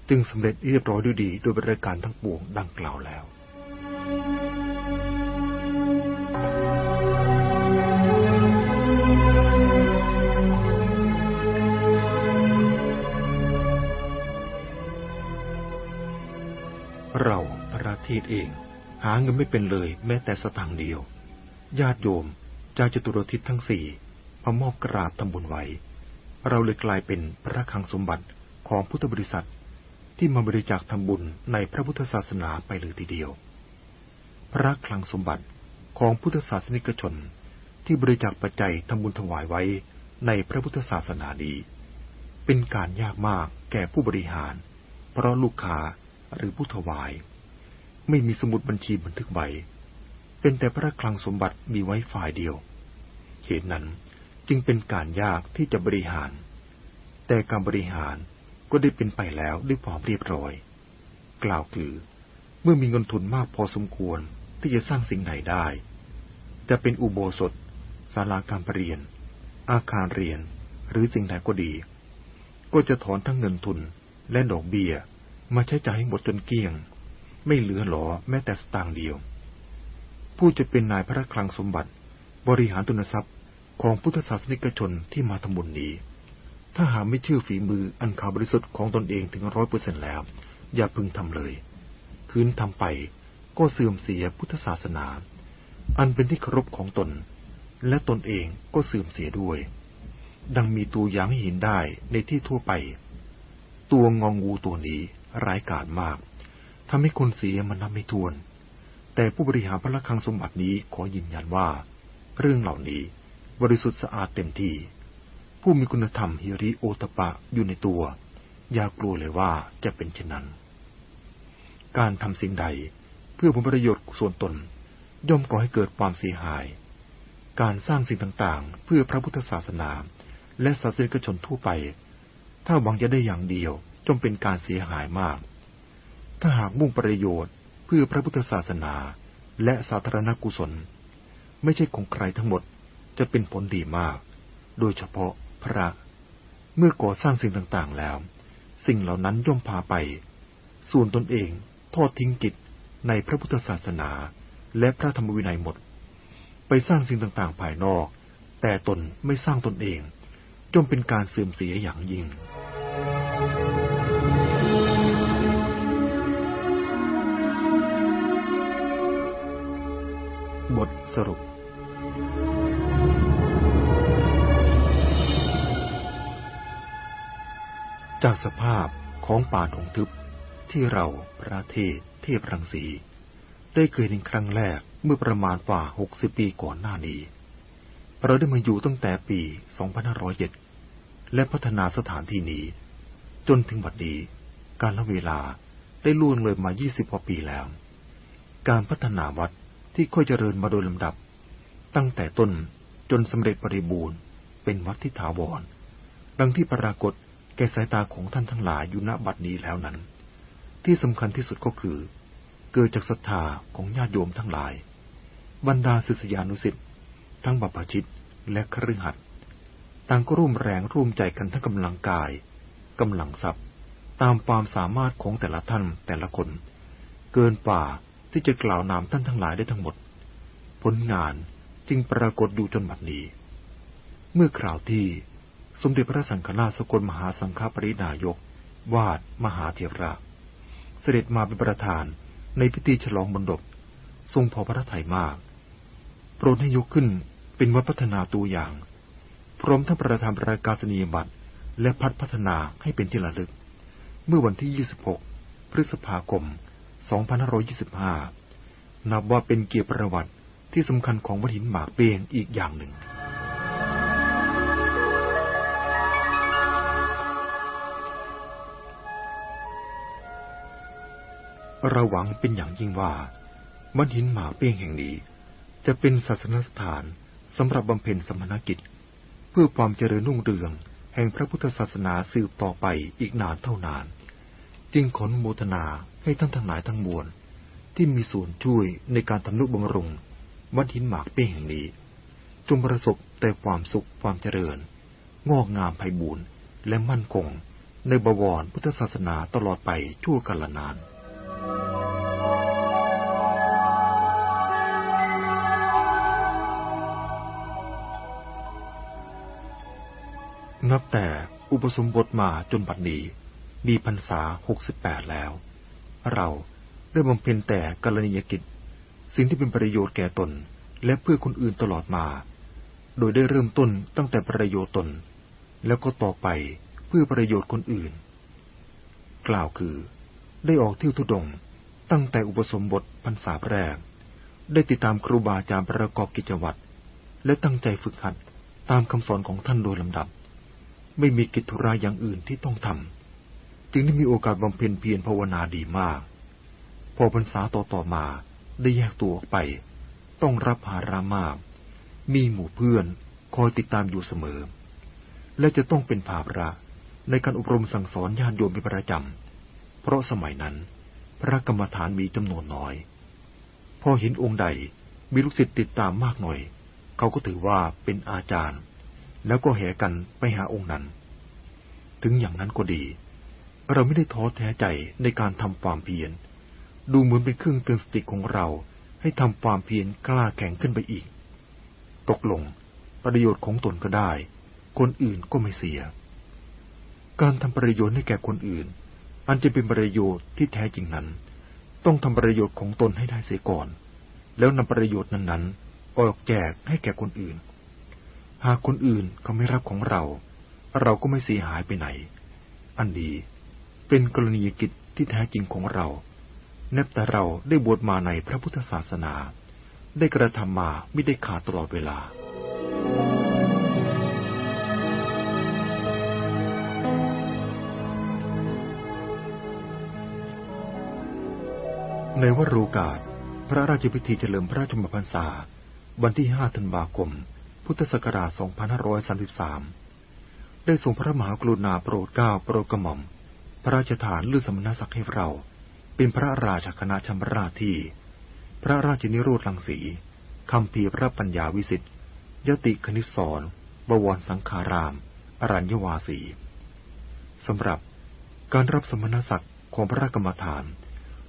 จึงสำเร็จเรียบร้อยด้วยดีโดยบริการทั้งปวงดังกล่าวแล้ว เราพระเทศเอง หาเงินไม่เป็นเลยแม้แต่สตางค์เดียว ญาติโยมจากจตุรทิศทั้งสี่มามอบกราบทำบุญไว้ เราเลยกลายเป็นพระคลังสมบัติของพุทธบริษัท ที่มาบริจาคทำบุญในพระพุทธศาสนาไปเลยทีเดียว พระคลังสมบัติของพุทธศาสนิกชน ที่บริจาคปัจจัยทำบุญถวายไว้ในพระพุทธศาสนาดีเป็นการยากมากแก่ผู้บริหาร เพราะลูกค้า หรือผู้ถวาย ไม่มีสมุดบัญชีบันทึกไว้เป็นแต่พระคลังสมบัติมีไว้ฝ่ายเดียว เหตุนั้นจึงเป็นการยากที่จะบริหาร แต่การบริหารก็ได้เป็นไปแล้วด้วยความเรียบร้อย กล่าวคือเมื่อมีเงินทุนมากพอสมควรที่จะสร้างสิ่งใดได้ จะเป็นอุโบสถศาลาการประเรียน อาคารเรียนหรือสิ่งใดก็ดี ก็จะถอนทั้งเงินทุนและดอกเบี้ย มาใช้จ่ายให้หมดจนเกลี้ยง ไม่เหลือหลอแม้แต่สตางค์เดียว ผู้จะเป็นนายพระคลังสมบัติ บริหารตุนทรัพย์ของพุทธศาสนิกชนที่มาทำบุญนี้ ถ้าหาไม่เชื่อฝีมืออันข่าวบริสุทธิ์ของตนเองถึงร้อยเปอร์เซ็นแล้ว อย่าพึงทำเลย คืนทำไปก็เสื่อมเสียพุทธศาสนา อันเป็นที่เคารพของตน และตนเองก็เสื่อมเสียด้วย ดังมีตัวอย่างให้เห็นได้ในที่ทั่วไป ตัวงองงูตัวนี้ ร้ายกาจมากทำให้คนเสียมันนับไม่ถ้วน แต่ผู้บริหารพระคังสมบัตินี้ขอยืนยันว่า เรื่องเหล่านี้บริสุทธิ์สะอาดเต็มที่ ผู้มีคุณธรรมฮิริโอตปะอยู่ในตัว อย่ากลัวเลยว่าจะเป็นเช่นนั้น การทำสิ่งใดเพื่อผลประโยชน์ส่วนตน ย่อมก่อให้เกิดความเสียหาย การสร้างสิ่งต่างๆ เพื่อพระพุทธศาสนา และศาสนิกชนทั่วไป ถ้าหวังจะได้อย่างเดียว จมเป็นการเสียหายมาก ถ้าหากมุ่งประโยชน์เพื่อพระพุทธศาสนาและสาธารณกุศล ไม่ใช่ของใครทั้งหมดจะเป็นผลดีมาก โดยเฉพาะพระ เมื่อก่อสร้างสิ่งต่างๆแล้ว สิ่งเหล่านั้นย่อมพาไป ส่วนตนเองทอดทิ้งกิจในพระพุทธศาสนาและพระธรรมวินัยหมด ไปสร้างสิ่งต่างๆภายนอก แต่ตนไม่สร้างตนเองจมเป็นการเสื่อมเสียอย่างยิ่ง บทสรุป จากสภาพของป่าดงทึบที่เราประเทศเทพรังสี ได้เคยเห็นครั้งแรกเมื่อประมาณกว่าหกสิบปีก่อนหน้านี้ เราได้มาอยู่ตั้งแต่ปี 2507 และพัฒนาสถานที่นี้ จนถึงบัดนี้การละเวลาได้ล่วงเลยมา 20 กว่าปีแล้ว การพัฒนาวัด ที่ค่อยเจริญมาโดยลำดับ ตั้งแต่ต้นจนสำเร็จบริบูรณ์ เป็นวัดที่ถาวร ดังที่ปรากฏแก่สายตาของท่านทั้งหลายอยู่ณบัดนี้แล้วนั้น ที่สำคัญที่สุดก็คือ เกิดจากศรัทธาของญาติโยมทั้งหลาย บรรดาศิษยานุสิ์ทั้งบัพชิตและครือขัดต่างก็ร่วมแรงร่วมใจกันทั้งกำลังกายกำลังทรัพย์ ตามความสามารถของแต่ละท่านแต่ละคน เกินป่า ที่จะกล่าวนามท่านทั้งหลายได้ทั้งหมด ผลงานจึงปรากฏอยู่จนบัดนี้ เมื่อคราวที่สมเด็จพระสังฆราชสกลมหาสังฆปรินายก วาดมหาเถระ เสด็จมาเป็นประธานในพิธีฉลองบนดกทรงพอพระทัยมาก โปรดให้ยกขึ้นเป็นวัดพัฒนาตัวอย่าง พร้อมทั้งประธานประกาศนียบัตรและพัฒพัฒนาให้เป็นที่ระลึก เมื่อวันที่ 26 พฤษภาคม 2525 นับว่าเป็นเกียรติประวัติที่สำคัญของวัดหินหมากเปงอีกอย่างหนึ่ง เราหวังเป็นอย่างยิ่งว่ามัดหินหมากเป้งแห่งนี้ จะเป็นศาสนสถานสำหรับบำเพ็ญสมณกิจ เพื่อความเจริญรุ่งเรืองแห่งพระพุทธศาสนาสืบต่อไปอีกนานเท่านาน จึงขอนโมทนา ให้ท่านทั้งหลายทั้งมวลที่มีส่วนช่วยในการทำนุบำรุงวัดหินหมากเป้แห่งนี้ จงประสบแต่ความสุขความเจริญ งอกงามไพบูรณ์และมั่นคงในบวรพุทธศาสนาตลอดไปชั่วกาลนานนับแต่อุปสมบทมาจนบัดนี้มีพรรษาหกสิบแปดแล้ว เราได้บำเพ็ญแต่กรณียกิจ สิ่งที่เป็นประโยชน์แก่ตน และเพื่อคนอื่นตลอดมา โดยได้เริ่มต้นตั้งแต่ประโยชน์ตน แล้วก็ต่อไปเพื่อประโยชน์คนอื่น กล่าวคือ ได้ออกเที่ยวทุดงตั้งแต่อุปสมบทพรรษาแรก ได้ติดตามครูบาอาจารย์ประกอบกิจวัตรและตั้งใจฝึกหัดตามคำสอนของท่านโดยลำดับ ไม่มีกิจธุระอย่างอื่นที่ต้องทำ จึงได้มีโอกาสบำเพ็ญเพียรภาวนาดีมาก พอพรรษาต่อต่อมาได้แยกตัวออกไป ต้องรับภาระมาก มีหมู่เพื่อนคอยติดตามอยู่เสมอ และจะต้องเป็นภาระในการอบรมสั่งสอนญาติโยมเป็นประจำ เพราะสมัยนั้น พระกรรมฐานมีจำนวนน้อย พอเห็นองค์ใดมีลูกศิษย์ติดตามมากหน่อย เขาก็ถือว่าเป็นอาจารย์ แล้วก็แห่กันไปหาองค์นั้น ถึงอย่างนั้นก็ดี เราไม่ได้ท้อแท้ใจในการทำความเพียร ดูเหมือนเป็นเครื่องเตือนสติของเราให้ทำความเพียรกล้าแข็งขึ้นไปอีก ตกลง ประโยชน์ของตนก็ได้ คนอื่นก็ไม่เสีย การทำประโยชน์ให้แก่คนอื่น อันจะเป็นประโยชน์ที่แท้จริงนั้น ต้องทำประโยชน์ของตนให้ได้เสียก่อน แล้วนำประโยชน์นั้นๆ ออกแจกให้แก่คนอื่น หากคนอื่นเขาไม่รับของเรา เราก็ไม่เสียหายไปไหน อันนี้ เป็นกรณียกิจที่แท้จริงของเรา นับแต่เราได้บวชมาในพระพุทธศาสนา ได้กระทำมาไม่ได้ขาดตลอดเวลาในวโรกาส พระราชพิธีเฉลิมพระราชมพรรษา วันที่ 5 ธันวาคม พุทธศักราช 2533 ได้ทรงพระมหากรุณาโปรดเกล้าโปรดกระหม่อม ระราชทานเลือสมณศักดิ์ให้เรา เป็นพระราชคณะชมราที่ พระราชนิโรธลังสีคำพีพระปัญญาวิสิทธิยติคณิสรบวรสังขาราม อรัญญวาสีสำหรับการรับสมณศักดิ์ของพระกรรมฐาน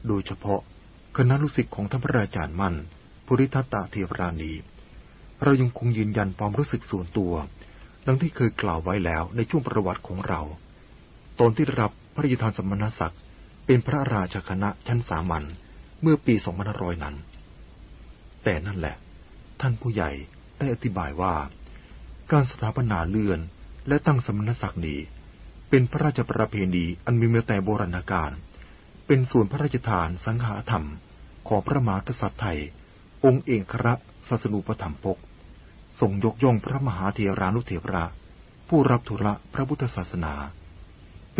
โดยเฉพาะคณะลูกศิษย์ของท่านพระอาจารย์มั่นภูริทัตตเทวรานีเรายังคงยืนยันความรู้สึกส่วนตัว ดังที่เคยกล่าวไว้แล้วในช่วงประวัติของเรา ตอนที่รับ ระราชทานสมณศักดิ์เป็นพระราชคณะชั้นสามัญเมื่อปี2500 นั้น แต่นั่นแหละ ท่านผู้ใหญ่ได้อธิบายว่า การสถาปนาเลื่อนและตั้งสมณศักดิ์นี้เป็นพระราชประเพณีอันมีมาแต่โบราณกาลเป็นส่วนพระราชทานสังฆาธรรมของพระมหากษัตริย์ไทย องค์เอกระศาสนูปธรรมปกทรงยกย่องพระมหาเถรานุเถระ ผู้รับธุระพระพุทธศาสนา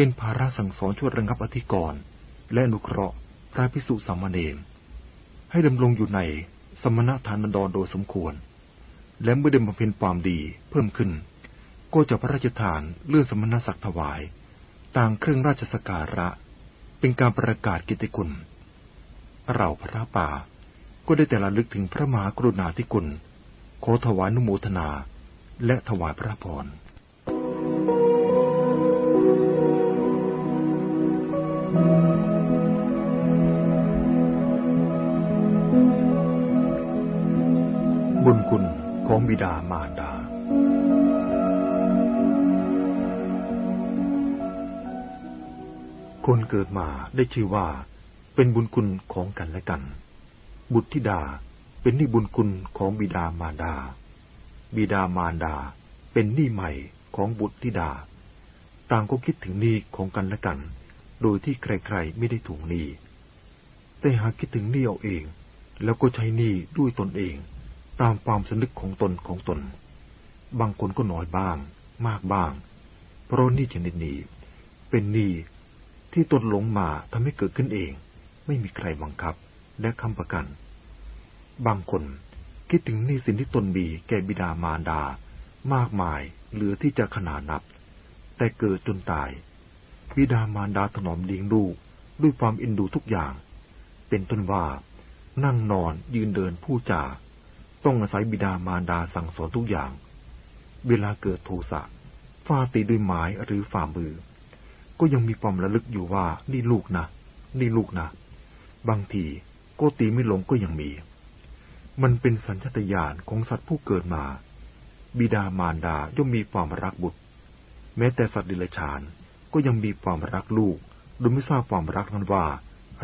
เป็นภาระสั่งสอนช่วยระงับอธิกรณ์และอนุเคราะห์พระพิสุสามเณรให้ดำรงอยู่ในสมณฐานดรโดยสมควร และเมื่อได้บำเพ็ญความดีเพิ่มขึ้น ก็จะพระราชทานเลื่อนสมณศักดิ์ถวาย ต่างเครื่องราชสการะ เป็นการประกาศกิติคุณ เราพระป่าก็ได้แต่ละลึกถึงพระมหากรุณาธิคุณ ขอถวายนุโมทนาและถวายพระพร บุญคุณของบิดามารดา คนเกิดมาได้ชื่อว่าเป็นบุญคุณของกันและกัน บุตรธิดาเป็นนี้บุญคุณของบิดามารดา บิดามารดาเป็นนี้ใหม่ของบุตรธิดา ต่างก็คิดถึงนี้ของกันและกัน โดยที่ใครๆไม่ได้ถูกหนี้ แต่หากคิดถึงหนี้เอาเอง แล้วก็ใช้หนี้ด้วยตนเอง ตามความสนึกของตนของตน บางคนก็น้อยบ้าง มากบ้าง เพราะนี่ชนิดนี้ เป็นนี่ที่ตนหลงมาทำให้เกิดขึ้นเอง ไม่มีใครบังคับและคำประกัน บางคนคิดถึงนี่สินที่ตนมีแก่บิดามารดา มากมายเหลือที่จะขนาดนับ แต่เกิดจนตาย บิดามารดาถนอมเลี้ยงลูกด้วยความอินดูทุกอย่าง เป็นต้นว่า นั่งนอนยืนเดินผู้จา ต้องอาศัยบิดามารดาสั่งสอนทุกอย่าง เวลาเกิดโทสะฟาตีด้วยไม้หรือฝ่ามือ ก็ยังมีความระลึกอยู่ว่านี่ลูกนะ นี่ลูกนะ บางทีก็ตีไม่ลงก็ยังมี มันเป็นสัญชาตญาณของสัตว์ผู้เกิดมา บิดามารดาย่อมมีความรักบุตร แม้แต่สัตว์ดิลฉาน ก็ยังมีความรักลูก โดยไม่ทราบความรักนั้นว่า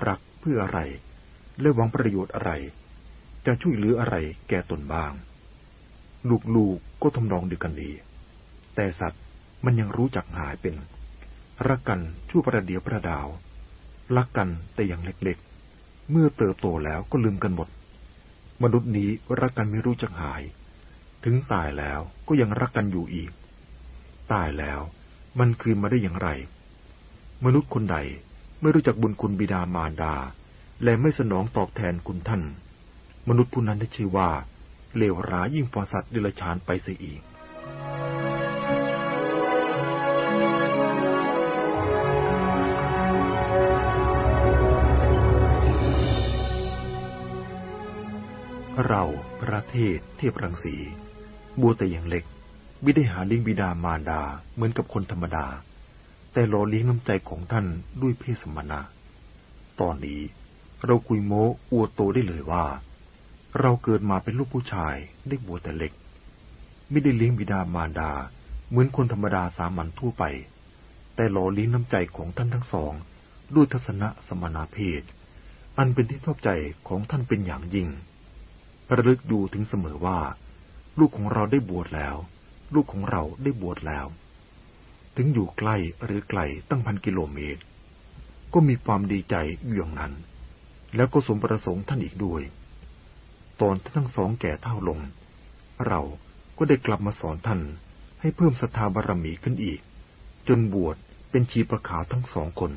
รักเพื่ออะไร และหวังประโยชน์อะไร จะช่วยเหลืออะไรแก่ตนบ้าง ลูกๆก็ทำนองเดียวกันนี้ แต่สัตว์มันยังรู้จักหายเป็น รักกันชั่วประเดียวประดาว รักกันแต่อย่างเล็กๆ เมื่อเติบโตแล้วก็ลืมกันหมด มนุษย์นี้รักกันไม่รู้จักหาย ถึงตายแล้วก็ยังรักกันอยู่อีก ตายแล้ว มันคืนมาได้อย่างไร มนุษย์คนใดไม่รู้จักบุญคุณบิดามารดา และไม่สนองตอบแทนคุณท่าน มนุษย์ผู้นั้นได้ชื่อว่า เลวร้ายยิ่งฟาสัตว์ดิลชานไปเสียอีกเราประเทศเทพรังสี บัวแต่อย่างเล็ก ไม่ได้หาเลิงบิดามารดาเหมือนกับคนธรรมดา แต่หล่อเลี้ยงน้ำใจของท่านด้วยเพศสมณะ ตอนนี้เราคุยโม้อวดโตได้เลยว่า เราเกิดมาเป็นลูกผู้ชายได้บวชแต่เล็ก ไม่ได้เลี้ยงบิดามารดาเหมือนคนธรรมดาสามัญทั่วไป แต่หล่อเลี้ยงน้ำใจของท่านทั้งสอง ด้วยทัศนะสมณเพศ อันเป็นที่ชอบใจของท่านเป็นอย่างยิ่งระลึกอยู่ถึงเสมอว่า ลูกของเราได้บวชแล้ว ลูกของเราได้บวชแล้ว ถึงอยู่ใกล้หรือไกลตั้งพันกิโลเมตร ก็มีความดีใจอยู่อย่างนั้น แล้วก็สมประสงค์ท่านอีกด้วย ตอนที่ทั้งสองแก่เท่าลง เราก็ได้กลับมาสอนท่านให้เพิ่มศรัทธาบารมีขึ้นอีก จนบวชเป็นชีประขาวทั้งสองคน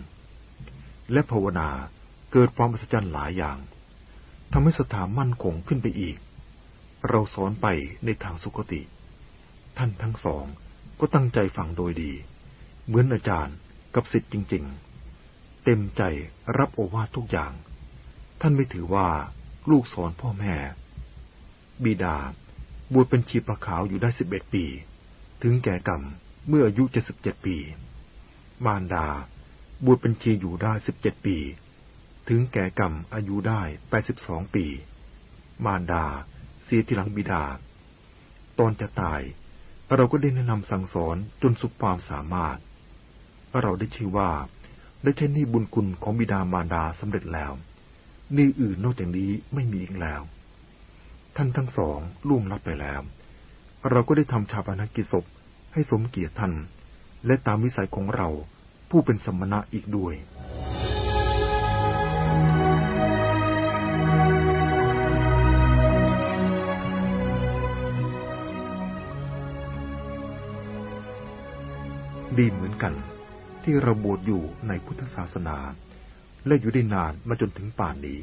และภาวนาเกิดความอัศจรรย์หลายอย่างทำให้ศรัทธามั่นคงขึ้นไปอีก เราสอนไปในทางสุคติ ท่านทั้งสองก็ตั้งใจฟังโดยดี เหมือนอาจารย์กับสิทธิ์จริง ๆ เต็มใจรับโอวาททุกอย่าง ท่านไม่ถือว่าลูกสอนพ่อแม่ บิดาบวชเป็นชีประขาวอยู่ได้สิบเอ็ดปี ถึงแก่กรรมเมื่ออายุเจ็ดสิบเจ็ดปี มารดาบวชเป็นชีอยู่ได้สิบเจ็ดปี ถึงแก่กรรมอายุได้แปดสิบสองปี มารดาเสียทีหลังบิดา ตอนจะตาย เราก็ได้แนะนำสั่งสอนจนสุดความสามารถ เราได้ชื่อว่า ได้ใช้นี่บุญคุณของบิดามารดาสำเร็จแล้ว นี่อื่นนอกจากนี้ไม่มีอีกแล้ว ท่านทั้งสองล่วงลับไปแล้ว เราก็ได้ทำชาปนกิจศพให้สมเกียรติท่าน และตามวิสัยของเราผู้เป็นสมณะอีกด้วย ดีเหมือนกัน ที่เราบวชอยู่ในพุทธศาสนา และอยู่ได้นานมาจนถึงป่านนี้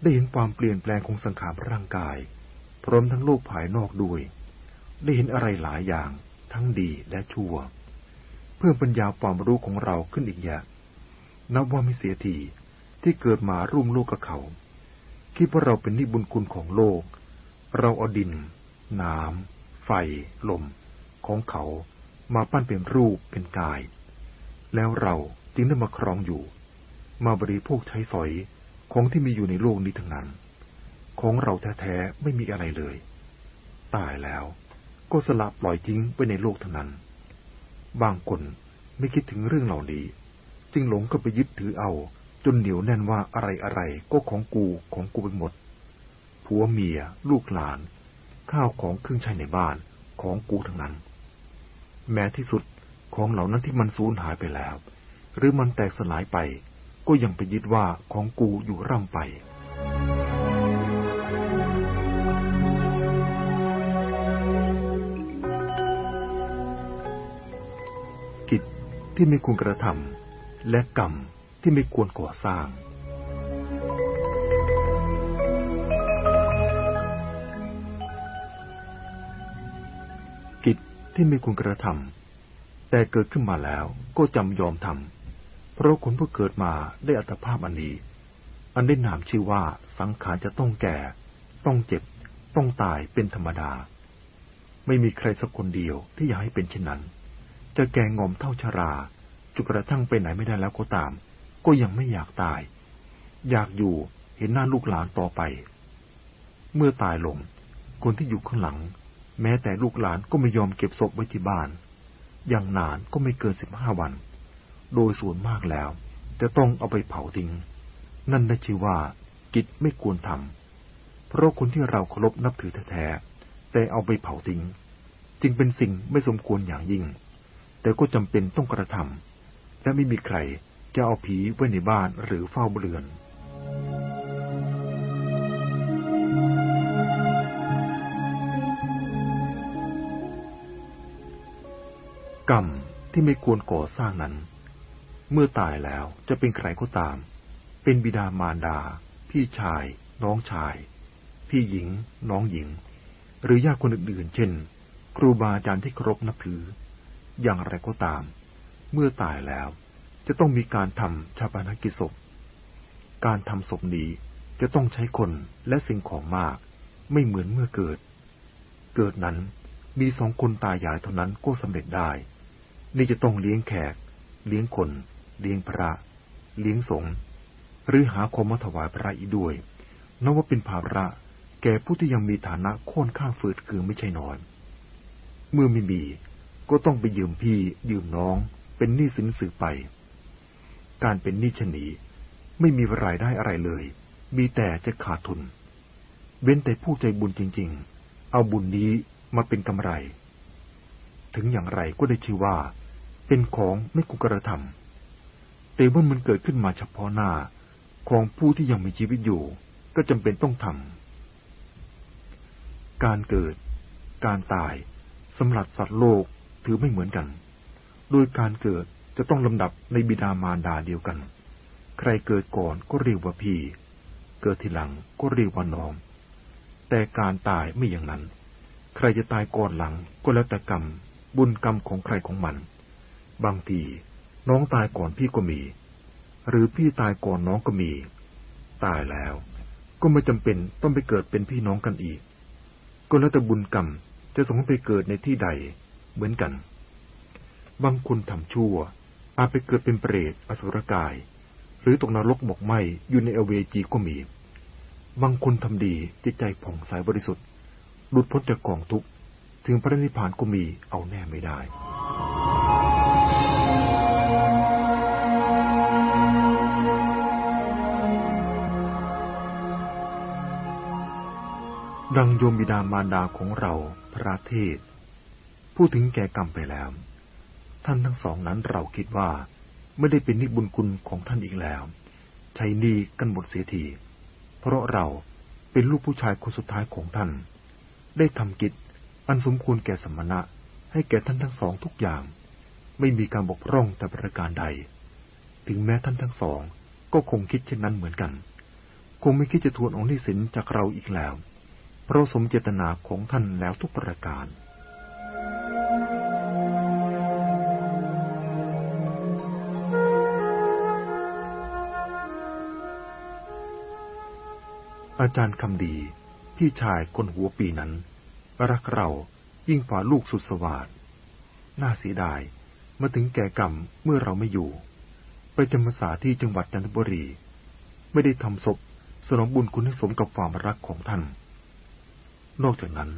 ได้เห็นความเปลี่ยนแปลงของสังขารร่างกาย พร้อมทั้งโลกภายนอกด้วย ได้เห็นอะไรหลายอย่างทั้งดีและชั่ว เพื่อปัญญาความรู้ของเราขึ้นอีกอย่างนับว่าไม่เสียทีที่เกิดมาร่วมโลกกับเขาคิดว่าเราเป็นนิบุญคุณของโลก เราเอาดิน น้ำ ไฟ ลม ของเขา มาปั้นเป็นรูปเป็นกาย แล้วเราจึงได้มาครองอยู่ มาบริโภคใช้สอยของที่มีอยู่ในโลกนี้ทั้งนั้น ของเราแท้ๆไม่มีอะไรเลย ตายแล้วก็สลับปล่อยทิ้งไปในโลกทั้งนั้น บางคนไม่คิดถึงเรื่องเหล่านี้ จึงหลงก็ไปยึดถือเอา จนเหนียวแน่นว่าอะไรอะไรก็ของกูของกูไปหมด ผัวเมีย ลูกหลาน ข้าวของเครื่องใช้ในบ้านของกูทั้งนั้น แม้ที่สุดของเหล่านั้นที่มันสูญหายไปแล้ว หรือมันแตกสลายไป ก็ยังไปยึดว่าของกูอยู่ร่ำไป กิจที่ไม่ควรกระทำและกรรมที่ไม่ควรก่อสร้าง ที่ไม่ควรกระทำแต่เกิดขึ้นมาแล้วก็จำยอมทำเพราะคนผู้เกิดมาได้อัตภาพอันนี้ อันได้นามชื่อว่าสังขารจะต้องแก่ ต้องเจ็บ ต้องตายเป็นธรรมดา ไม่มีใครสักคนเดียวที่อยากให้เป็นเช่นนั้น จะแก่งอมเท่าชราจนกระทั่งไปไหนไม่ได้แล้วก็ตาม ก็ยังไม่อยากตาย อยากอยู่เห็นหน้าลูกหลานต่อไป เมื่อตายลงคนที่อยู่ข้างหลัง แม้แต่ลูกหลานก็ไม่ยอมเก็บศพไว้ที่บ้าน อย่างนานก็ไม่เกินสิบห้าวัน โดยส่วนมากแล้ว จะต้องเอาไปเผาทิ้ง นั่นได้ชื่อว่า กิจไม่ควรทำเพราะคนที่เราเคารพนับถือแท้ๆแต่เอาไปเผาทิ้ง จึงเป็นสิ่งไม่สมควรอย่างยิ่ง แต่ก็จำเป็นต้องกระทำและไม่มีใครจะเอาผีไว้ในบ้านหรือเฝ้าเรือน กรรมที่ไม่ควรก่อสร้างนั้น เมื่อตายแล้วจะเป็นใครก็ตาม เป็นบิดามารดา พี่ชาย น้องชาย พี่หญิง น้องหญิง หรือญาติคนอื่นๆ เช่น ครูบาอาจารย์ที่เคารพนับถือ อย่างไรก็ตาม เมื่อตายแล้วจะต้องมีการทำชาปนกิจศพ การทำศพนี้จะต้องใช้คนและสิ่งของมาก ไม่เหมือนเมื่อเกิด เกิดนั้นมีสองคนตายายเท่านั้นก็สำเร็จได้ นี่จะต้องเลี้ยงแขก เลี้ยงคน เลี้ยงพระ เลี้ยงสงฆ์หรือหาคมมาถวายพระอีกด้วยนับว่าเป็นภาระแก่ผู้ที่ยังมีฐานะค่อนข้างฝืดคือไม่ใช่น้อยเมื่อไม่มีก็ต้องไปยืมพี่ยืมน้อง เป็นหนี้สินสืบไป การเป็นหนี้ชนีไม่มีรายได้อะไรเลย มีแต่จะขาดทุน เว้นแต่ผู้ใจบุญจริง ๆ เอาบุญนี้มาเป็นกำไร ถึงอย่างไรก็ได้ชื่อว่า เป็นของไม่กุกระทำแต่เมื่อมันเกิดขึ้นมาเฉพาะหน้าของผู้ที่ยังมีชีวิตอยู่ ก็จำเป็นต้องทำการเกิด การตายสำหรับสัตว์โลกถือไม่เหมือนกัน โดยการเกิดจะต้องลำดับในบิดามารดาเดียวกัน ใครเกิดก่อนก็เรียกว่าพี่ เกิดทีหลังก็เรียกว่าน้อง แต่การตายไม่อย่างนั้น ใครจะตายก่อนหลังก็แล้วแต่กรรม บุญกรรมของใครของมัน บางทีน้องตายก่อนพี่ก็มี หรือพี่ตายก่อนน้องก็มี ตายแล้ว ก็ไม่จำเป็นต้องไปเกิดเป็นพี่น้องกันอีก ก็แล้วแต่บุญกรรมจะส่งไปเกิดในที่ใดเหมือนกัน บางคนทำชั่ว อาจไปเกิดเป็นเปรตอสุรกาย หรือตกนรกหมกไหมอยู่ในเอเวจีก็มี บางคนทำดีจิตใจผ่องใสบริสุทธิ์หลุดพ้นจากกองทุกข์ถึงพระนิพพานก็มีเอาแน่ไม่ได้ ดังโยมบิดามารดาของเราพระเทศ พูดถึงแก่กรรมไปแล้ว ท่านทั้งสองนั้นเราคิดว่า ไม่ได้เป็นนิบุญคุณของท่านอีกแล้ว ใช้นีกันหมดเสียที เพราะเราเป็นลูกผู้ชายคนสุดท้ายของท่าน ได้ทำกิจอันสมควรแก่สมณะ ให้แก่ท่านทั้งสองทุกอย่าง ไม่มีการบกพร่องแต่ประการใด ถึงแม้ท่านทั้งสอง ก็คงคิดเช่นนั้นเหมือนกัน คงไม่คิดจะทวนองค์นิสินจากเราอีกแล้ว เพราะสมเจตนาของท่านแล้วทุกประการ อาจารย์คำดีพี่ชายคนหัวปีนั้น รักเรายิ่งกว่าลูกสุดสวาดน่าเสียดายมาถึงแก่กรรมเมื่อเราไม่อยู่ ไปจำพรรษาที่จังหวัดจันทบุรี ไม่ได้ทำศพสนองบุญคุณให้สมกับความรักของท่าน นอกจากนั้น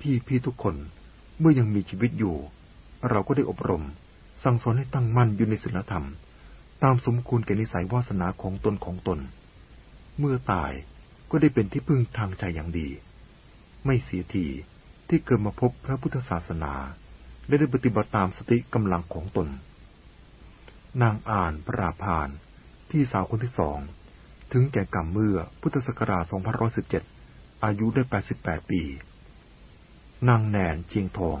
พี่พี่ทุกคนเมื่อยังมีชีวิตอยู่ เราก็ได้อบรม สั่งสอนให้ตั้งมั่นอยู่ในศีลธรรม ตามสมควรแก่นิสัยวาสนาของตนของตน เมื่อตายก็ได้เป็นที่พึ่งทางใจอย่างดี ไม่เสียทีที่เกิดมาพบพระพุทธศาสนาและได้ปฏิบัติตามสติกำลังของตน นางอ่านพระราพาน พี่สาวคนที่สอง ถึงแก่กรรมเมื่อพุทธศักราช2517 อายุได้ 88 ปี นางแนนเชียงทอง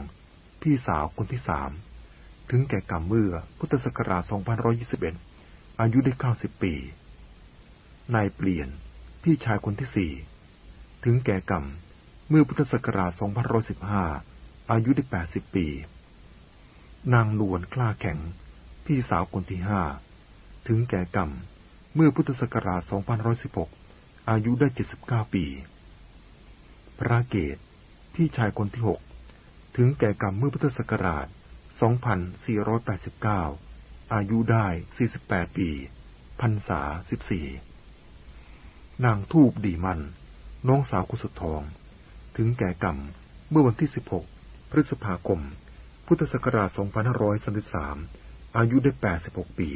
พี่สาวคนที่สาม ถึงแก่กรรมเมื่อพุทธศักราช 2521 อายุได้ 90 ปี นายเปลี่ยน พี่ชายคนที่สี่ ถึงแก่กรรมเมื่อพุทธศักราช 2515 อายุได้ 80 ปี นางนวลกล้าแข็ง พี่สาวคนที่ห้า ถึงแก่กรรมเมื่อพุทธศักราช2516 อายุได้ 79 ปี พระเกต พี่ชายคนที่หกถึงแก่กรรมเมื่อพุทธศักราช 2489 อายุได้ 48 ปี พรรษา 14 นางทูบดีมัน น้องสาวกุศทอง ถึงแก่กรรมเมื่อวันที่ 16 พฤษภาคม พุทธศักราช 2533 อายุได้ 86 ปี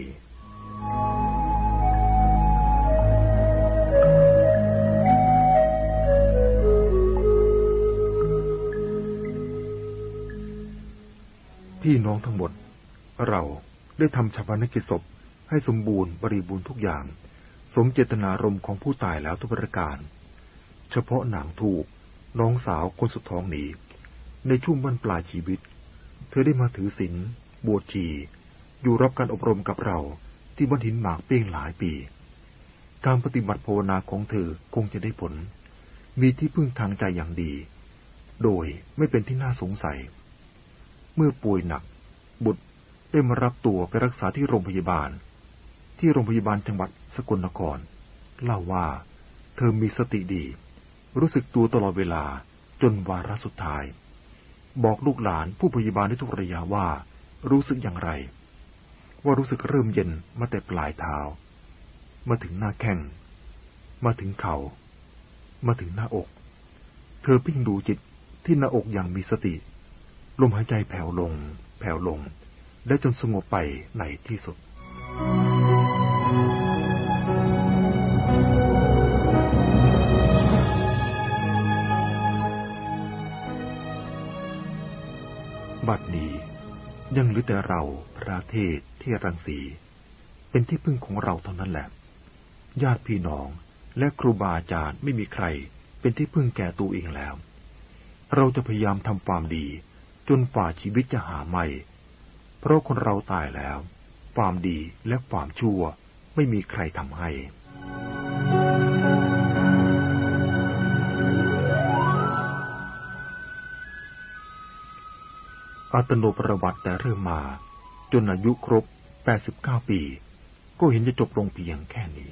พี่น้องทั้งหมด เราได้ทำชาปนกิจศพให้สมบูรณ์บริบูรณ์ทุกอย่าง สมเจตนารมณ์ของผู้ตายแล้วทุกประการ เฉพาะนางทูกน้องสาวคนสุดท้องหนีในช่วงบั้นปลายชีวิต เธอได้มาถือศีลบวชชี อยู่รับการอบรมกับเราที่บันหินหมากเป้งหลายปี การปฏิบัติภาวนาของเธอคงจะได้ผล มีที่พึ่งทางใจอย่างดี โดยไม่เป็นที่น่าสงสัย เมื่อป่วยหนัก บุตรได้มารับตัวไปรักษาที่โรงพยาบาล ที่โรงพยาบาลจังหวัดสกลนคร เล่าว่า เธอมีสติดี รู้สึกตัวตลอดเวลาจนวาระสุดท้าย บอกลูกหลานผู้พยาบาลในทุกระยะว่า รู้สึกอย่างไร ว่ารู้สึกเริ่มเย็นมาแต่ปลายเท้า มาถึงหน้าแข้งมาถึงเขา่ามาถึงหน้าอก เธอพิ่งดูจิตที่หน้าอกอย่างมีสติ ลมหายใจแผ่วลง แผ่วลง และจนสงบไปในที่สุด บัดนี้ยังเหลือแต่เราพระเทศที่รังสี เป็นที่พึ่งของเราเท่านั้นแหละ ญาติพี่น้องและครูบาอาจารย์ไม่มีใครเป็นที่พึ่งแก่ตัวเองแล้ว เราจะพยายามทำความดี นฝ่าชีวิตจะหาไม่ เพราะคนเราตายแล้ว ความดีและความชั่วไม่มีใครทำให้ อัตโนประวัติแต่เริ่มมา จนอายุครบ 89 ปี ก็เห็นจะจบลงเพียงแค่นี้